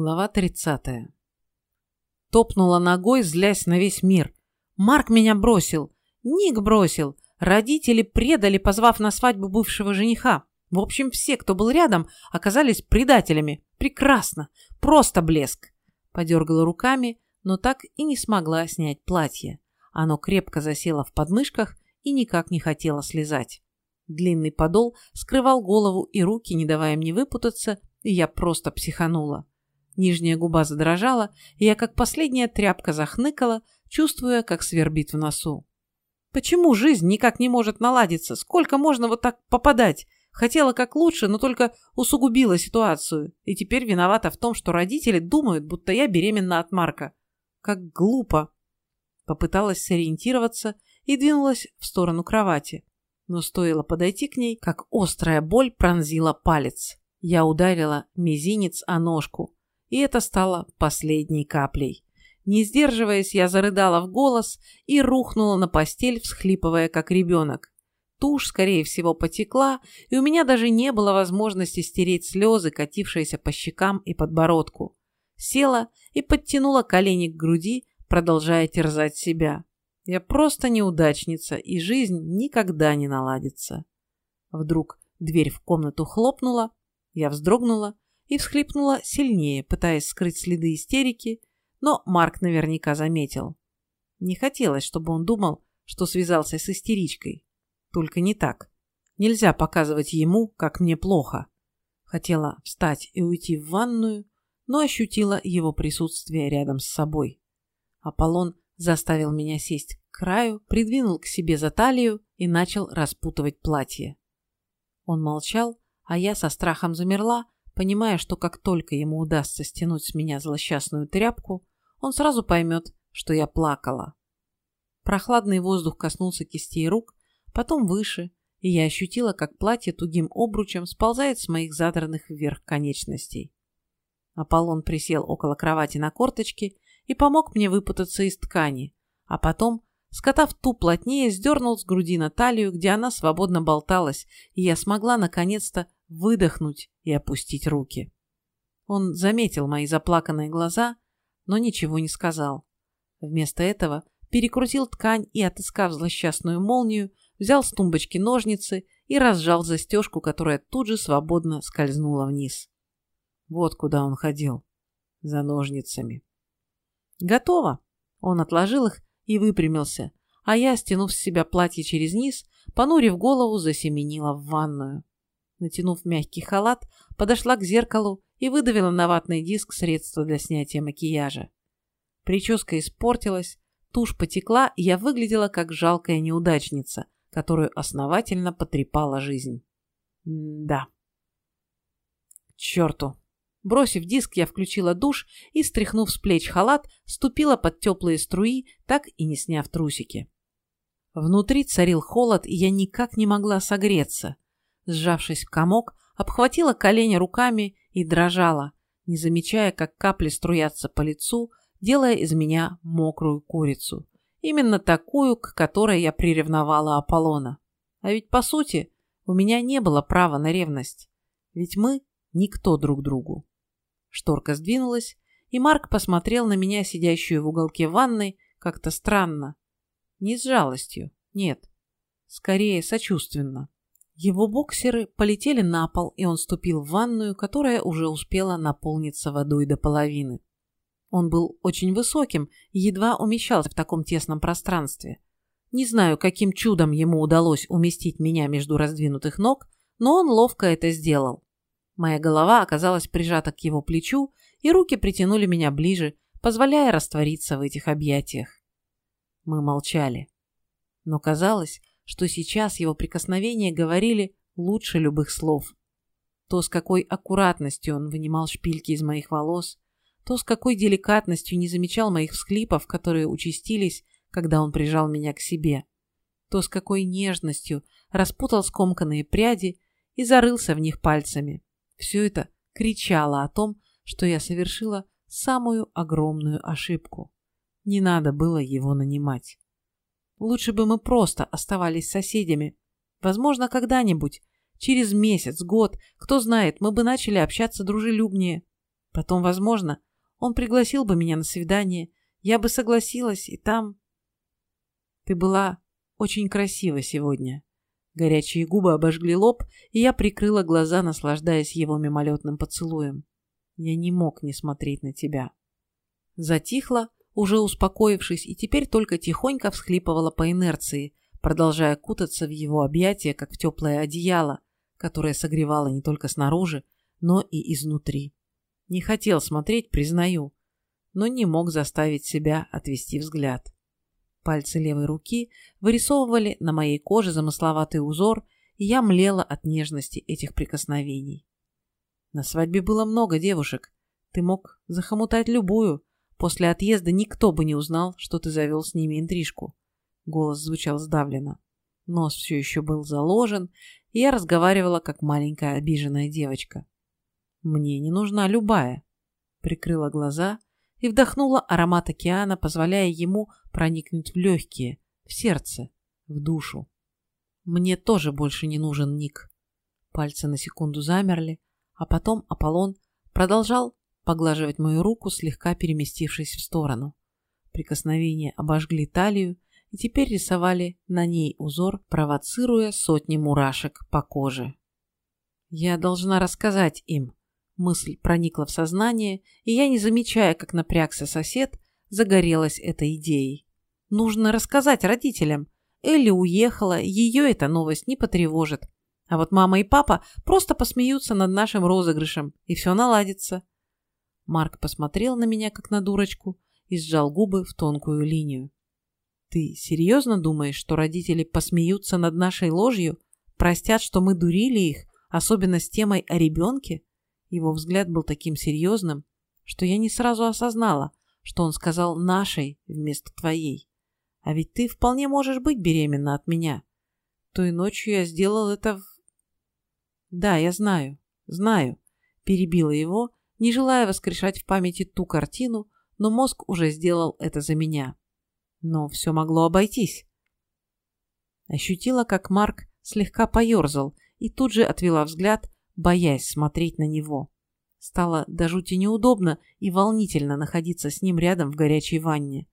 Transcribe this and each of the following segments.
Глава 30. Топнула ногой, злясь на весь мир. Марк меня бросил. Ник бросил. Родители предали, позвав на свадьбу бывшего жениха. В общем, все, кто был рядом, оказались предателями. Прекрасно. Просто блеск. Подергала руками, но так и не смогла снять платье. Оно крепко засело в подмышках и никак не хотело слезать. Длинный подол скрывал голову и руки, не давая мне выпутаться, и я просто психанула. Нижняя губа задрожала, и я как последняя тряпка захныкала, чувствуя, как свербит в носу. Почему жизнь никак не может наладиться? Сколько можно вот так попадать? Хотела как лучше, но только усугубила ситуацию. И теперь виновата в том, что родители думают, будто я беременна от Марка. Как глупо. Попыталась сориентироваться и двинулась в сторону кровати. Но стоило подойти к ней, как острая боль пронзила палец. Я ударила мизинец о ножку и это стало последней каплей. Не сдерживаясь, я зарыдала в голос и рухнула на постель, всхлипывая, как ребенок. Тушь, скорее всего, потекла, и у меня даже не было возможности стереть слезы, катившиеся по щекам и подбородку. Села и подтянула колени к груди, продолжая терзать себя. Я просто неудачница, и жизнь никогда не наладится. Вдруг дверь в комнату хлопнула, я вздрогнула и всхлипнула сильнее, пытаясь скрыть следы истерики, но Марк наверняка заметил. Не хотелось, чтобы он думал, что связался с истеричкой. Только не так. Нельзя показывать ему, как мне плохо. Хотела встать и уйти в ванную, но ощутила его присутствие рядом с собой. Аполлон заставил меня сесть к краю, придвинул к себе за талию и начал распутывать платье. Он молчал, а я со страхом замерла, понимая, что как только ему удастся стянуть с меня злосчастную тряпку, он сразу поймет, что я плакала. Прохладный воздух коснулся кистей рук, потом выше, и я ощутила, как платье тугим обручем сползает с моих задранных вверх конечностей. Аполлон присел около кровати на корточки и помог мне выпутаться из ткани, а потом, скотав ту плотнее, сдернул с груди на талию, где она свободно болталась, и я смогла наконец-то выдохнуть и опустить руки. Он заметил мои заплаканные глаза, но ничего не сказал. Вместо этого перекрутил ткань и, отыскав злосчастную молнию, взял с тумбочки ножницы и разжал застежку, которая тут же свободно скользнула вниз. Вот куда он ходил. За ножницами. Готово. Он отложил их и выпрямился, а я, стянув с себя платье через низ, понурив голову, засеменила в ванную. Натянув мягкий халат, подошла к зеркалу и выдавила на ватный диск средство для снятия макияжа. Прическа испортилась, тушь потекла, и я выглядела как жалкая неудачница, которую основательно потрепала жизнь. Да. К черту. Бросив диск, я включила душ и, стряхнув с плеч халат, ступила под теплые струи, так и не сняв трусики. Внутри царил холод, и я никак не могла согреться – сжавшись в комок, обхватила колени руками и дрожала, не замечая, как капли струятся по лицу, делая из меня мокрую курицу. Именно такую, к которой я приревновала Аполлона. А ведь, по сути, у меня не было права на ревность. Ведь мы никто друг другу. Шторка сдвинулась, и Марк посмотрел на меня, сидящую в уголке ванной, как-то странно. Не с жалостью, нет. Скорее, сочувственно. Его боксеры полетели на пол, и он ступил в ванную, которая уже успела наполниться водой до половины. Он был очень высоким и едва умещался в таком тесном пространстве. Не знаю, каким чудом ему удалось уместить меня между раздвинутых ног, но он ловко это сделал. Моя голова оказалась прижата к его плечу, и руки притянули меня ближе, позволяя раствориться в этих объятиях. Мы молчали. Но казалось, что сейчас его прикосновения говорили лучше любых слов. То, с какой аккуратностью он вынимал шпильки из моих волос, то, с какой деликатностью не замечал моих всхлипов, которые участились, когда он прижал меня к себе, то, с какой нежностью распутал скомканные пряди и зарылся в них пальцами. Все это кричало о том, что я совершила самую огромную ошибку. Не надо было его нанимать. Лучше бы мы просто оставались соседями. Возможно, когда-нибудь, через месяц, год, кто знает, мы бы начали общаться дружелюбнее. Потом, возможно, он пригласил бы меня на свидание, я бы согласилась, и там... Ты была очень красива сегодня. Горячие губы обожгли лоб, и я прикрыла глаза, наслаждаясь его мимолетным поцелуем. Я не мог не смотреть на тебя. Затихла, уже успокоившись, и теперь только тихонько всхлипывала по инерции, продолжая кутаться в его объятия, как в теплое одеяло, которое согревало не только снаружи, но и изнутри. Не хотел смотреть, признаю, но не мог заставить себя отвести взгляд. Пальцы левой руки вырисовывали на моей коже замысловатый узор, и я млела от нежности этих прикосновений. На свадьбе было много девушек. Ты мог захомутать любую. После отъезда никто бы не узнал, что ты завел с ними интрижку. Голос звучал сдавленно. Нос все еще был заложен, и я разговаривала, как маленькая обиженная девочка. Мне не нужна любая. Прикрыла глаза и вдохнула аромат океана, позволяя ему проникнуть в легкие, в сердце, в душу. Мне тоже больше не нужен Ник. Пальцы на секунду замерли, а потом Аполлон продолжал поглаживать мою руку, слегка переместившись в сторону. Прикосновения обожгли талию и теперь рисовали на ней узор, провоцируя сотни мурашек по коже. Я должна рассказать им, Мысль проникла в сознание, и я, не замечая, как напрягся сосед, загорелась этой идеей. Нужно рассказать родителям. Элли уехала, ее эта новость не потревожит. А вот мама и папа просто посмеются над нашим розыгрышем, и все наладится. Марк посмотрел на меня, как на дурочку, и сжал губы в тонкую линию. «Ты серьезно думаешь, что родители посмеются над нашей ложью, простят, что мы дурили их, особенно с темой о ребенке?» Его взгляд был таким серьезным, что я не сразу осознала, что он сказал «нашей» вместо «твоей». А ведь ты вполне можешь быть беременна от меня. Той ночью я сделал это в... Да, я знаю, знаю, перебила его, не желая воскрешать в памяти ту картину, но мозг уже сделал это за меня. Но все могло обойтись. Ощутила, как Марк слегка поерзал и тут же отвела взгляд, боясь смотреть на него. Стало до жути неудобно и волнительно находиться с ним рядом в горячей ванне.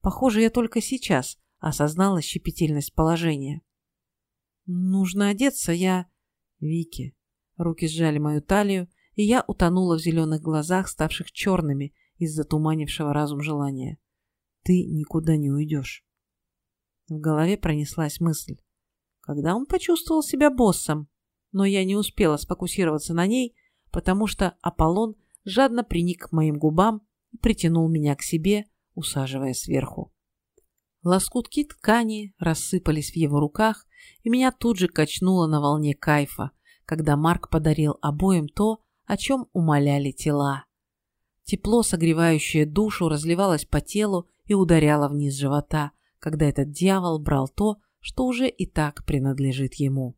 Похоже, я только сейчас осознала щепетильность положения. «Нужно одеться, я...» «Вики...» Руки сжали мою талию, и я утонула в зеленых глазах, ставших черными из-за туманившего разум желания. «Ты никуда не уйдешь». В голове пронеслась мысль. Когда он почувствовал себя боссом? но я не успела сфокусироваться на ней, потому что Аполлон жадно приник к моим губам и притянул меня к себе, усаживая сверху. Лоскутки ткани рассыпались в его руках, и меня тут же качнуло на волне кайфа, когда Марк подарил обоим то, о чем умоляли тела. Тепло, согревающее душу, разливалось по телу и ударяло вниз живота, когда этот дьявол брал то, что уже и так принадлежит ему.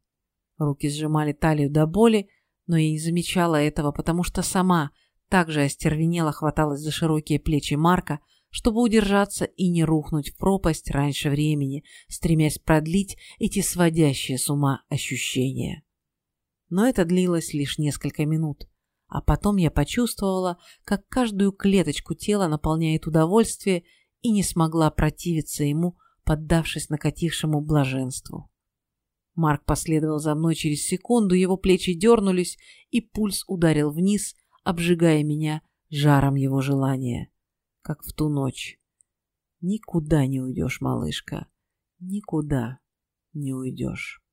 Руки сжимали талию до боли, но я не замечала этого, потому что сама также остервенела хваталась за широкие плечи Марка, чтобы удержаться и не рухнуть в пропасть раньше времени, стремясь продлить эти сводящие с ума ощущения. Но это длилось лишь несколько минут, а потом я почувствовала, как каждую клеточку тела наполняет удовольствие и не смогла противиться ему, поддавшись накатившему блаженству. Марк последовал за мной через секунду, его плечи дернулись, и пульс ударил вниз, обжигая меня жаром его желания, как в ту ночь. Никуда не уйдешь, малышка, никуда не уйдешь.